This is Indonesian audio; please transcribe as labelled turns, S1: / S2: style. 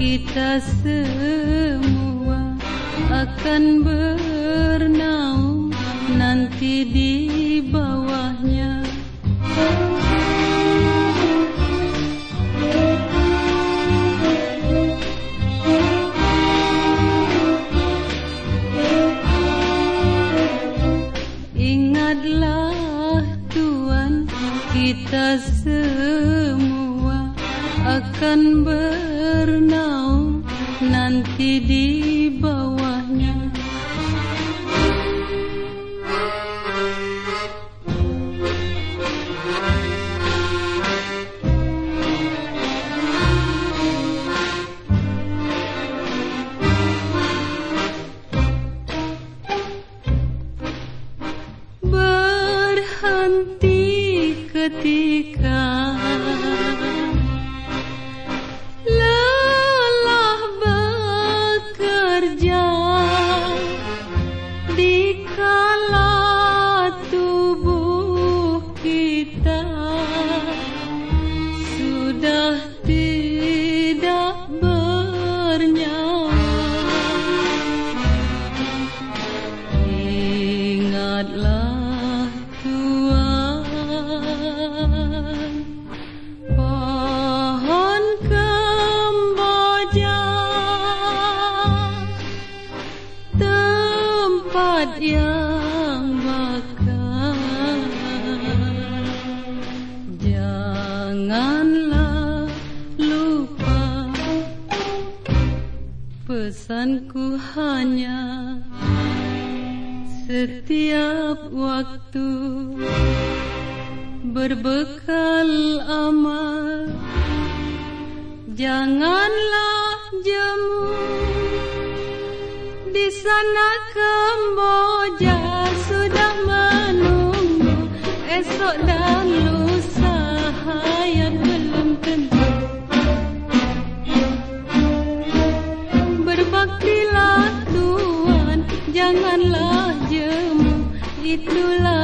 S1: kita semua akan bernaung nanti di bawahnya. Ingatlah Tuhan kita semua akan bernaung nanti di bawahnya. Berhenti ketika sudah tidak bernyawa Ingatlah Pesanku hanya setiap waktu berbekal amal. Janganlah jemu di sana Kamboja sudah menunggu esok dan lusa itulah